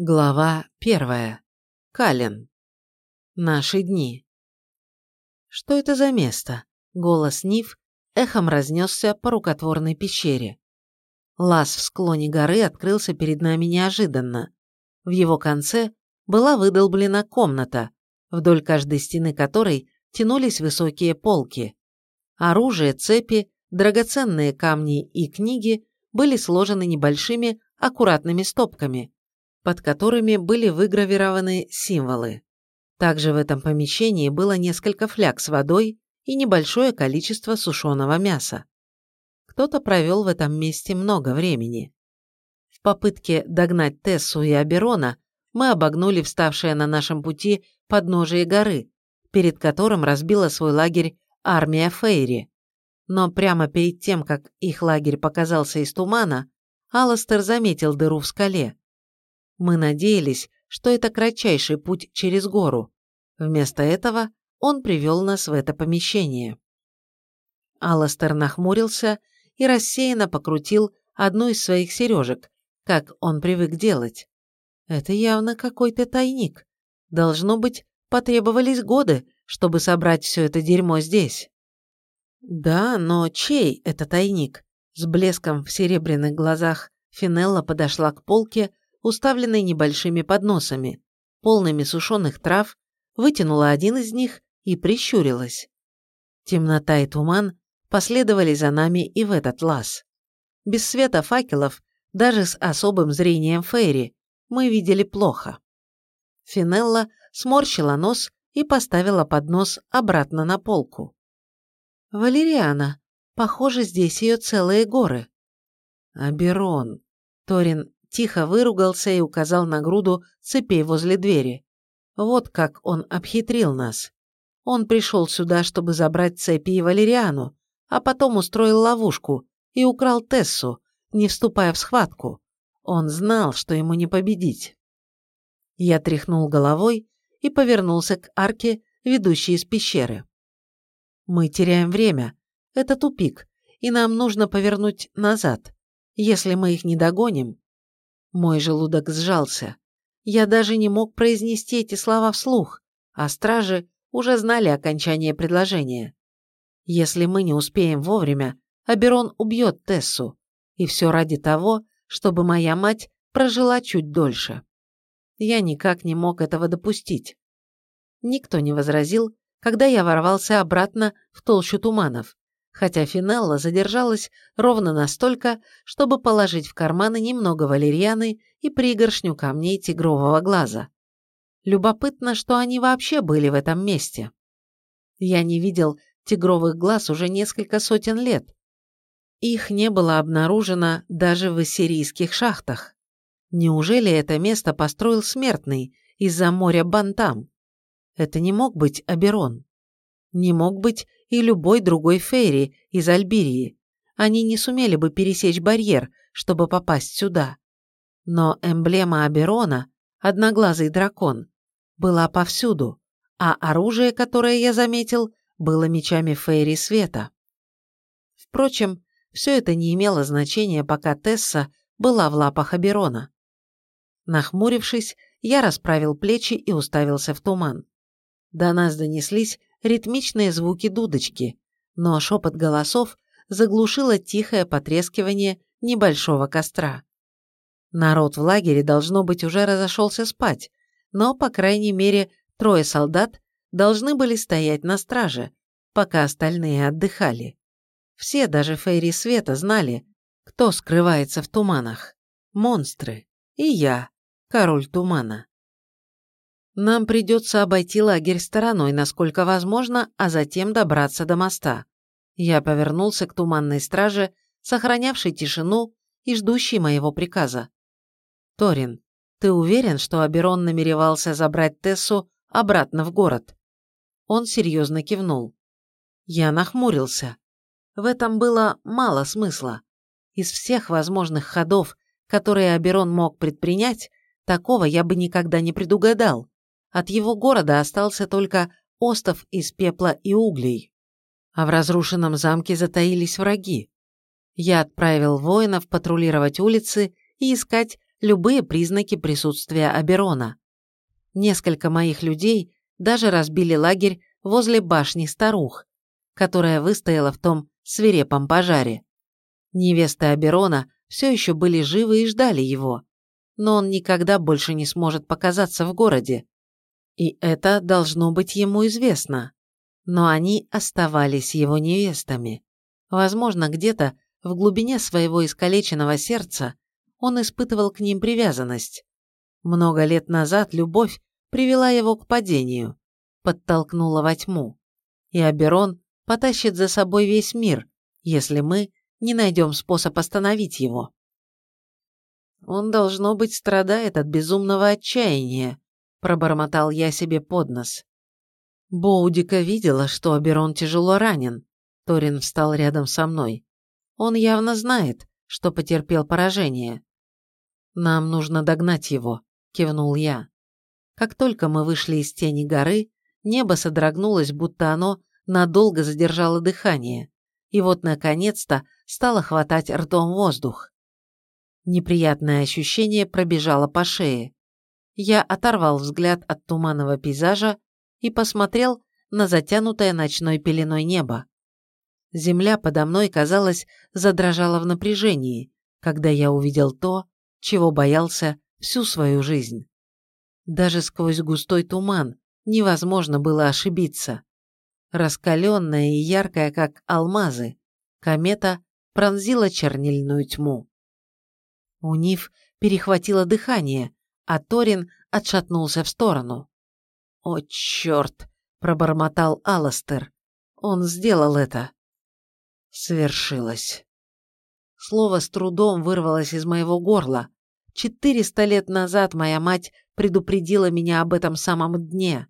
Глава первая. Кален. Наши дни. Что это за место? Голос Нив эхом разнесся по рукотворной пещере. Лаз в склоне горы открылся перед нами неожиданно. В его конце была выдолблена комната, вдоль каждой стены которой тянулись высокие полки. Оружие, цепи, драгоценные камни и книги были сложены небольшими аккуратными стопками – под которыми были выгравированы символы. Также в этом помещении было несколько фляг с водой и небольшое количество сушеного мяса. Кто-то провел в этом месте много времени. В попытке догнать Тессу и Аберона мы обогнули вставшее на нашем пути подножие горы, перед которым разбила свой лагерь армия Фейри. Но прямо перед тем, как их лагерь показался из тумана, Алластер заметил дыру в скале. Мы надеялись, что это кратчайший путь через гору. Вместо этого он привел нас в это помещение. Алластер нахмурился и рассеянно покрутил одну из своих сережек, как он привык делать. Это явно какой-то тайник. Должно быть, потребовались годы, чтобы собрать все это дерьмо здесь. Да, но чей это тайник? С блеском в серебряных глазах Финелла подошла к полке, уставленной небольшими подносами, полными сушеных трав, вытянула один из них и прищурилась. Темнота и туман последовали за нами и в этот лаз. Без света факелов, даже с особым зрением Фейри, мы видели плохо. Финелла сморщила нос и поставила поднос обратно на полку. «Валериана, похоже, здесь ее целые горы». «Аберон», — Торин тихо выругался и указал на груду цепей возле двери. Вот как он обхитрил нас. Он пришел сюда, чтобы забрать цепи и Валериану, а потом устроил ловушку и украл Тессу, не вступая в схватку. Он знал, что ему не победить. Я тряхнул головой и повернулся к арке, ведущей из пещеры. Мы теряем время. Это тупик, и нам нужно повернуть назад. Если мы их не догоним, мой желудок сжался. Я даже не мог произнести эти слова вслух, а стражи уже знали окончание предложения. Если мы не успеем вовремя, Аберон убьет Тессу. И все ради того, чтобы моя мать прожила чуть дольше. Я никак не мог этого допустить. Никто не возразил, когда я ворвался обратно в толщу туманов, хотя Финелла задержалась ровно настолько, чтобы положить в карманы немного валерьяны и пригоршню камней тигрового глаза. Любопытно, что они вообще были в этом месте. Я не видел тигровых глаз уже несколько сотен лет. Их не было обнаружено даже в ассирийских шахтах. Неужели это место построил смертный из-за моря Бантам? Это не мог быть Аберон. Не мог быть и любой другой Фейри из Альбирии. Они не сумели бы пересечь барьер, чтобы попасть сюда. Но эмблема Аберона, одноглазый дракон, была повсюду, а оружие, которое я заметил, было мечами Фейри Света. Впрочем, все это не имело значения, пока Тесса была в лапах Аберона. Нахмурившись, я расправил плечи и уставился в туман. До нас донеслись ритмичные звуки дудочки, но шепот голосов заглушило тихое потрескивание небольшого костра. Народ в лагере, должно быть, уже разошелся спать, но, по крайней мере, трое солдат должны были стоять на страже, пока остальные отдыхали. Все, даже Фейри Света, знали, кто скрывается в туманах. Монстры. И я, король тумана. Нам придется обойти лагерь стороной, насколько возможно, а затем добраться до моста. Я повернулся к туманной страже, сохранявшей тишину и ждущей моего приказа. «Торин, ты уверен, что Аберон намеревался забрать Тессу обратно в город?» Он серьезно кивнул. Я нахмурился. В этом было мало смысла. Из всех возможных ходов, которые Аберон мог предпринять, такого я бы никогда не предугадал. От его города остался только остов из пепла и углей. А в разрушенном замке затаились враги. Я отправил воинов патрулировать улицы и искать любые признаки присутствия Аберона. Несколько моих людей даже разбили лагерь возле башни старух, которая выстояла в том свирепом пожаре. Невесты Аберона все еще были живы и ждали его, но он никогда больше не сможет показаться в городе. И это должно быть ему известно. Но они оставались его невестами. Возможно, где-то в глубине своего искалеченного сердца он испытывал к ним привязанность. Много лет назад любовь привела его к падению, подтолкнула во тьму. И Аберон потащит за собой весь мир, если мы не найдем способ остановить его. Он, должно быть, страдает от безумного отчаяния, пробормотал я себе под нос. Боудика видела, что Аберон тяжело ранен. Торин встал рядом со мной. Он явно знает, что потерпел поражение. «Нам нужно догнать его», — кивнул я. Как только мы вышли из тени горы, небо содрогнулось, будто оно надолго задержало дыхание, и вот, наконец-то, стало хватать ртом воздух. Неприятное ощущение пробежало по шее. Я оторвал взгляд от туманного пейзажа и посмотрел на затянутое ночной пеленой небо. Земля подо мной, казалось, задрожала в напряжении, когда я увидел то, чего боялся всю свою жизнь. Даже сквозь густой туман невозможно было ошибиться. Раскаленная и яркая, как алмазы, комета пронзила чернильную тьму. У Нив перехватило дыхание, а Торин отшатнулся в сторону. «О, черт!» – пробормотал Алластер. «Он сделал это!» Свершилось. Слово с трудом вырвалось из моего горла. Четыреста лет назад моя мать предупредила меня об этом самом дне.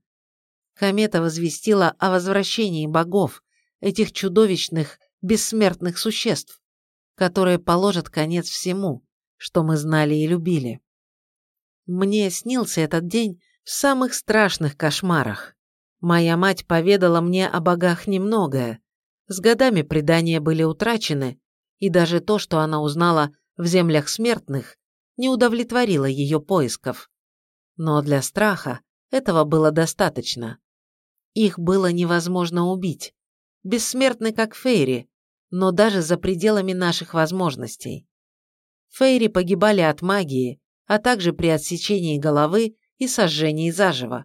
Комета возвестила о возвращении богов, этих чудовищных, бессмертных существ, которые положат конец всему, что мы знали и любили. Мне снился этот день в самых страшных кошмарах. Моя мать поведала мне о богах немногое. С годами предания были утрачены, и даже то, что она узнала в землях смертных, не удовлетворило ее поисков. Но для страха этого было достаточно. Их было невозможно убить. Бессмертны, как Фейри, но даже за пределами наших возможностей. Фейри погибали от магии, а также при отсечении головы и сожжении заживо.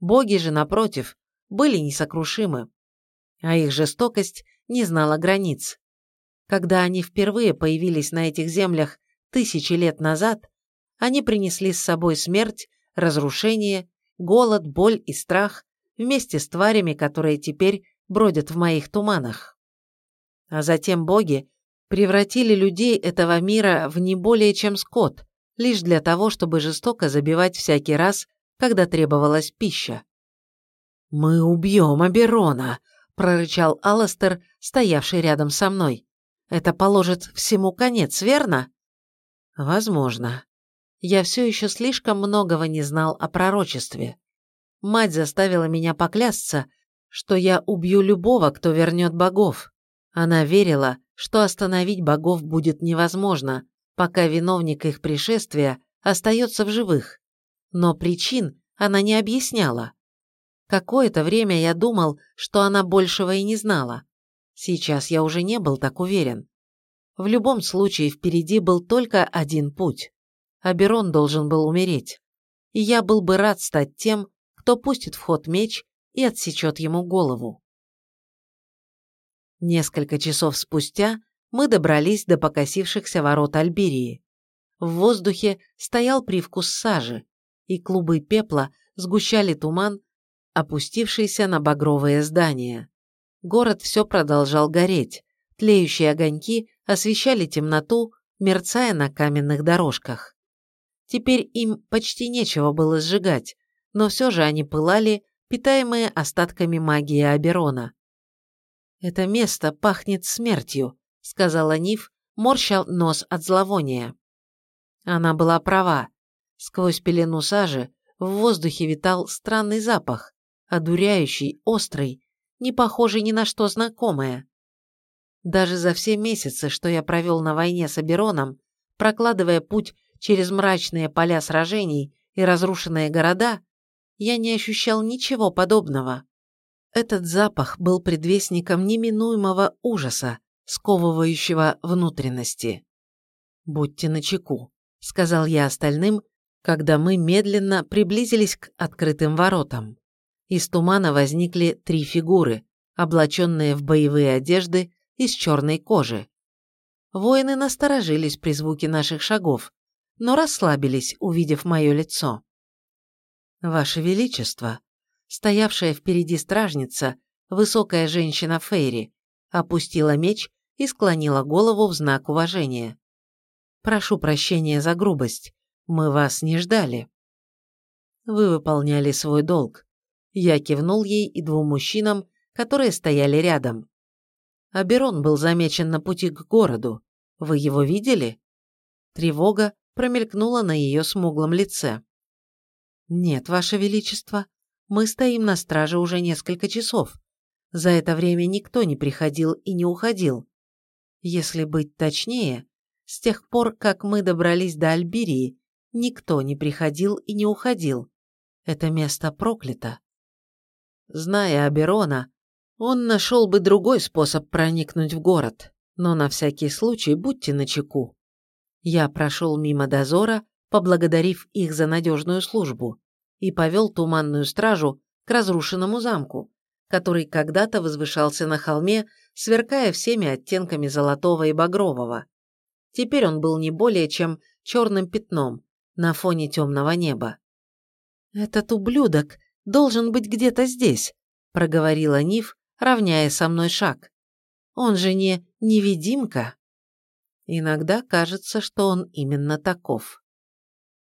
Боги же, напротив, были несокрушимы, а их жестокость не знала границ. Когда они впервые появились на этих землях тысячи лет назад, они принесли с собой смерть, разрушение, голод, боль и страх вместе с тварями, которые теперь бродят в моих туманах. А затем боги превратили людей этого мира в не более чем скот, лишь для того, чтобы жестоко забивать всякий раз, когда требовалась пища. «Мы убьем Аберона!» – прорычал Алластер, стоявший рядом со мной. «Это положит всему конец, верно?» «Возможно. Я все еще слишком многого не знал о пророчестве. Мать заставила меня поклясться, что я убью любого, кто вернет богов. Она верила, что остановить богов будет невозможно, пока виновник их пришествия остается в живых. Но причин она не объясняла. Какое-то время я думал, что она большего и не знала. Сейчас я уже не был так уверен. В любом случае впереди был только один путь. Аберон должен был умереть. И я был бы рад стать тем, кто пустит в ход меч и отсечет ему голову. Несколько часов спустя мы добрались до покосившихся ворот Альберии. В воздухе стоял привкус сажи, и клубы пепла сгущали туман, опустившийся на багровые здания. Город все продолжал гореть, тлеющие огоньки освещали темноту, мерцая на каменных дорожках. Теперь им почти нечего было сжигать, но все же они пылали, питаемые остатками магии Аберона. «Это место пахнет смертью», — сказала Ниф, морща нос от зловония. Она была права. Сквозь пелену сажи в воздухе витал странный запах, одуряющий, острый, не похожий ни на что знакомое. Даже за все месяцы, что я провел на войне с Абероном, прокладывая путь через мрачные поля сражений и разрушенные города, я не ощущал ничего подобного. Этот запах был предвестником неминуемого ужаса, сковывающего внутренности. «Будьте начеку», — сказал я остальным, когда мы медленно приблизились к открытым воротам. Из тумана возникли три фигуры, облаченные в боевые одежды из черной кожи. Воины насторожились при звуке наших шагов, но расслабились, увидев мое лицо. «Ваше Величество», стоявшая впереди стражница, высокая женщина Фейри, опустила меч и склонила голову в знак уважения. «Прошу прощения за грубость. Мы вас не ждали». «Вы выполняли свой долг». Я кивнул ей и двум мужчинам, которые стояли рядом. Аберон был замечен на пути к городу. Вы его видели? Тревога промелькнула на ее смуглом лице. «Нет, Ваше Величество, мы стоим на страже уже несколько часов. За это время никто не приходил и не уходил. Если быть точнее, с тех пор, как мы добрались до Альберии, никто не приходил и не уходил. Это место проклято. Зная Аберона, он нашел бы другой способ проникнуть в город, но на всякий случай будьте начеку. Я прошел мимо дозора, поблагодарив их за надежную службу, и повел туманную стражу к разрушенному замку, который когда-то возвышался на холме, сверкая всеми оттенками золотого и багрового. Теперь он был не более чем черным пятном на фоне темного неба. «Этот ублюдок должен быть где-то здесь», – проговорила Ниф, равняя со мной шаг. «Он же не невидимка?» Иногда кажется, что он именно таков.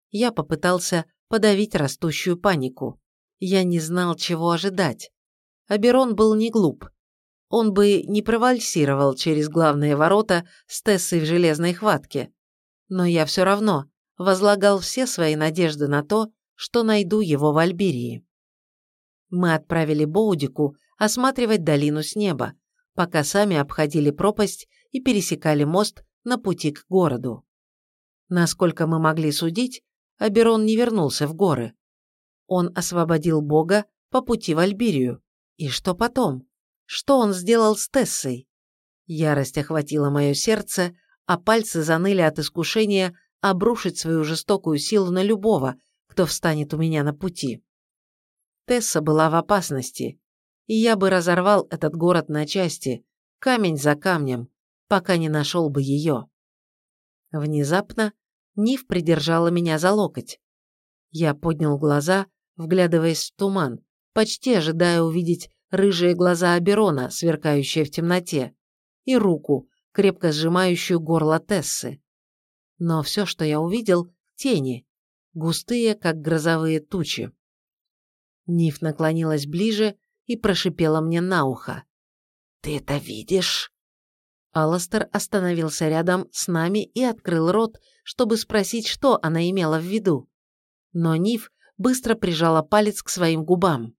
Я попытался подавить растущую панику. Я не знал, чего ожидать. Аберон был не глуп. Он бы не провальсировал через главные ворота с Тессой в железной хватке. Но я все равно возлагал все свои надежды на то, что найду его в Альберии. Мы отправили Боудику осматривать долину с неба, пока сами обходили пропасть и пересекали мост на пути к городу. Насколько мы могли судить, Аберон не вернулся в горы. Он освободил Бога по пути в Альбирию, и что потом? Что он сделал с Тессой? Ярость охватила мое сердце, а пальцы заныли от искушения обрушить свою жестокую силу на любого, кто встанет у меня на пути. Тесса была в опасности, и я бы разорвал этот город на части, камень за камнем, пока не нашел бы ее. Внезапно Нив придержала меня за локоть. Я поднял глаза, вглядываясь в туман, почти ожидая увидеть рыжие глаза Аберона, сверкающие в темноте, и руку, крепко сжимающую горло Тессы. Но все, что я увидел – тени, густые, как грозовые тучи. Ниф наклонилась ближе и прошипела мне на ухо. «Ты это видишь?» Алластер остановился рядом с нами и открыл рот, чтобы спросить, что она имела в виду. Но Ниф быстро прижала палец к своим губам.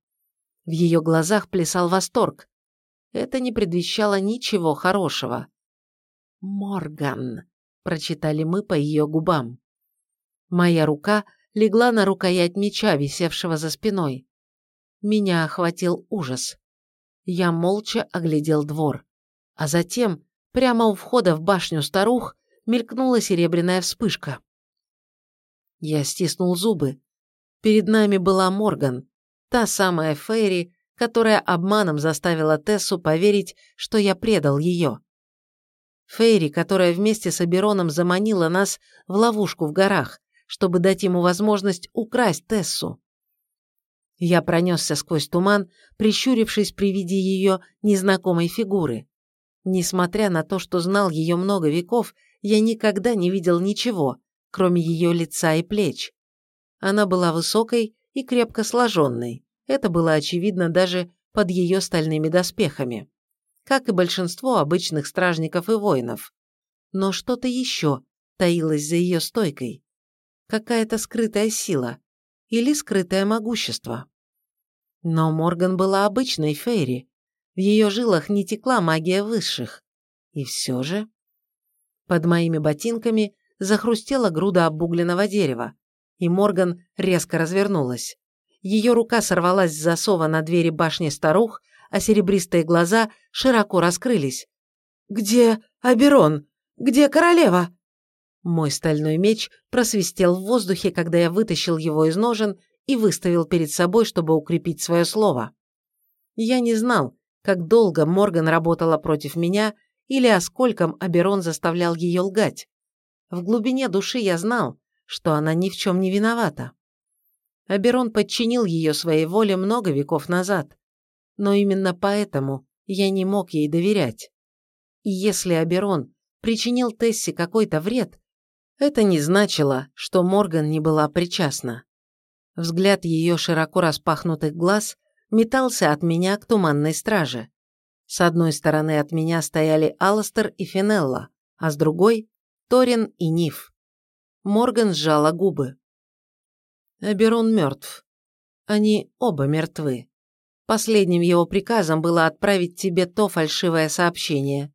В ее глазах плясал восторг. Это не предвещало ничего хорошего. «Морган», — прочитали мы по ее губам. Моя рука легла на рукоять меча, висевшего за спиной. Меня охватил ужас. Я молча оглядел двор. А затем, прямо у входа в башню старух, мелькнула серебряная вспышка. Я стиснул зубы. Перед нами была Морган, Та самая Фейри, которая обманом заставила Тессу поверить, что я предал ее. Фейри, которая вместе с Абероном заманила нас в ловушку в горах, чтобы дать ему возможность украсть Тессу. Я пронесся сквозь туман, прищурившись при виде ее незнакомой фигуры. Несмотря на то, что знал ее много веков, я никогда не видел ничего, кроме ее лица и плеч. Она была высокой и крепко сложенной. Это было очевидно даже под ее стальными доспехами. Как и большинство обычных стражников и воинов. Но что-то еще таилось за ее стойкой. Какая-то скрытая сила. Или скрытое могущество. Но Морган была обычной Фейри. В ее жилах не текла магия высших. И все же... Под моими ботинками захрустела груда обугленного дерева, и Морган резко развернулась. Ее рука сорвалась с засова на двери башни старух, а серебристые глаза широко раскрылись. «Где Аберон? Где королева?» Мой стальной меч просвистел в воздухе, когда я вытащил его из ножен и выставил перед собой, чтобы укрепить свое слово. Я не знал, как долго Морган работала против меня или о скольком Аберон заставлял ее лгать. В глубине души я знал, что она ни в чем не виновата. Аберон подчинил ее своей воле много веков назад, но именно поэтому я не мог ей доверять. И если Аберон причинил Тессе какой-то вред, это не значило, что Морган не была причастна. Взгляд ее широко распахнутых глаз метался от меня к туманной страже. С одной стороны от меня стояли Алластер и Финелла, а с другой – Торин и Ниф. Морган сжала губы. Аберон мертв. Они оба мертвы. Последним его приказом было отправить тебе то фальшивое сообщение.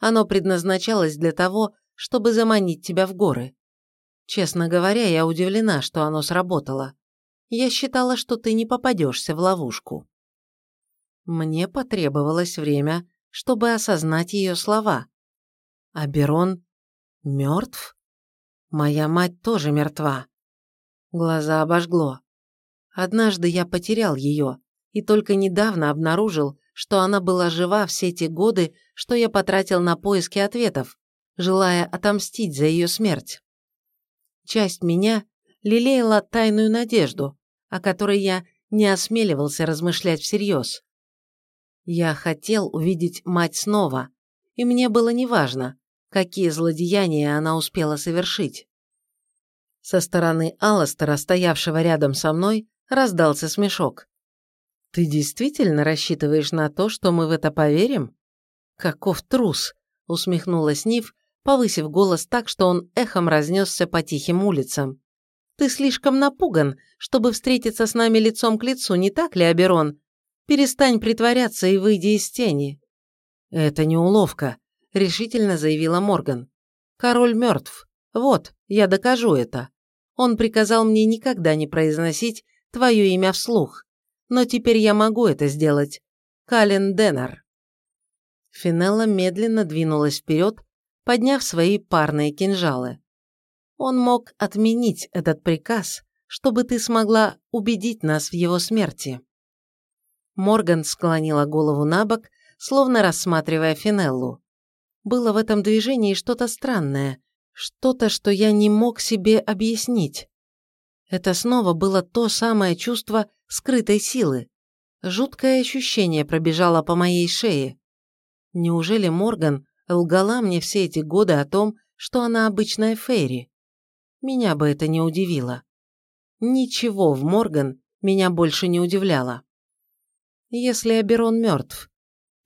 Оно предназначалось для того, чтобы заманить тебя в горы. Честно говоря, я удивлена, что оно сработало. Я считала, что ты не попадешься в ловушку. Мне потребовалось время, чтобы осознать ее слова. А Берон мертв? Моя мать тоже мертва. Глаза обожгло. Однажды я потерял ее, и только недавно обнаружил, что она была жива все те годы, что я потратил на поиски ответов, желая отомстить за ее смерть. Часть меня лелеяла тайную надежду, о которой я не осмеливался размышлять всерьез. Я хотел увидеть мать снова, и мне было неважно, какие злодеяния она успела совершить. Со стороны Алластера, стоявшего рядом со мной, раздался смешок. «Ты действительно рассчитываешь на то, что мы в это поверим?» «Каков трус!» — усмехнулась Нив, повысив голос так, что он эхом разнесся по тихим улицам. Ты слишком напуган, чтобы встретиться с нами лицом к лицу, не так ли, Аберон? Перестань притворяться и выйди из тени». «Это не уловка», — решительно заявила Морган. «Король мертв. Вот, я докажу это. Он приказал мне никогда не произносить твое имя вслух. Но теперь я могу это сделать. Кален Деннер». Финелла медленно двинулась вперед, подняв свои парные кинжалы. Он мог отменить этот приказ, чтобы ты смогла убедить нас в его смерти». Морган склонила голову на бок, словно рассматривая Финеллу. Было в этом движении что-то странное, что-то, что я не мог себе объяснить. Это снова было то самое чувство скрытой силы. Жуткое ощущение пробежало по моей шее. Неужели Морган лгала мне все эти годы о том, что она обычная Фейри? меня бы это не удивило. Ничего в Морган меня больше не удивляло. «Если Аберон мертв,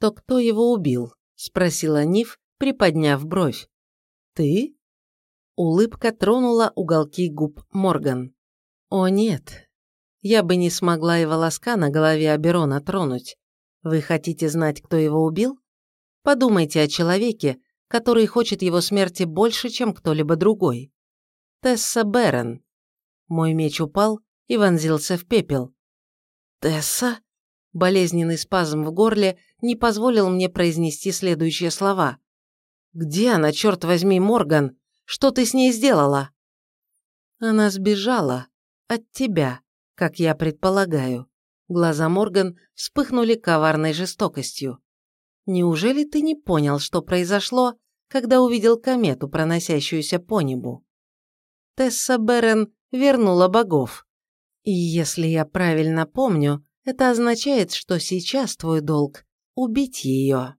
то кто его убил?» – спросила Ниф, приподняв бровь. «Ты?» Улыбка тронула уголки губ Морган. «О нет, я бы не смогла и волоска на голове Аберона тронуть. Вы хотите знать, кто его убил? Подумайте о человеке, который хочет его смерти больше, чем кто-либо другой. Тесса Берен. Мой меч упал и вонзился в пепел. «Тесса?» Болезненный спазм в горле не позволил мне произнести следующие слова. «Где она, черт возьми, Морган? Что ты с ней сделала?» «Она сбежала. От тебя, как я предполагаю». Глаза Морган вспыхнули коварной жестокостью. «Неужели ты не понял, что произошло, когда увидел комету, проносящуюся по небу?» Тесса Берен вернула богов. И если я правильно помню, это означает, что сейчас твой долг – убить ее.